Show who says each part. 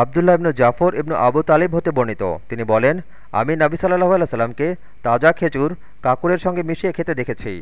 Speaker 1: আবদুল্লাহ ইবনু জাফর ইবনু আবু তালিব হতে বর্ণিত। তিনি বলেন, আমি নাবি সাল্লাহ আল্লাহ সাল্লামকে তাজা খেজুর কাকুরের সঙ্গে মিশিয়ে খেতে দেখেছি।